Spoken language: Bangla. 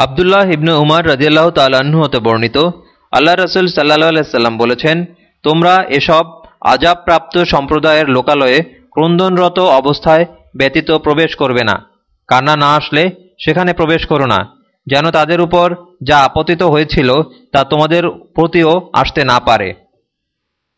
আবদুল্লাহ ইবনু উমার রাজিয়াল্লাহ তাল্লাহ্ন হতে বর্ণিত, আল্লাহ রসুল সাল্লাহ সাল্লাম বলেছেন, তোমরা এসব আজাবপ্রাপ্ত সম্প্রদায়ের লোকালয়ে ক্রন্দনরত অবস্থায় ব্যতীত প্রবেশ করবে না। কান্না না আসলে সেখানে প্রবেশ করো না। যেন তাদের উপর যা আপতিত হয়েছিল তা তোমাদের প্রতিও আসতে না পারে।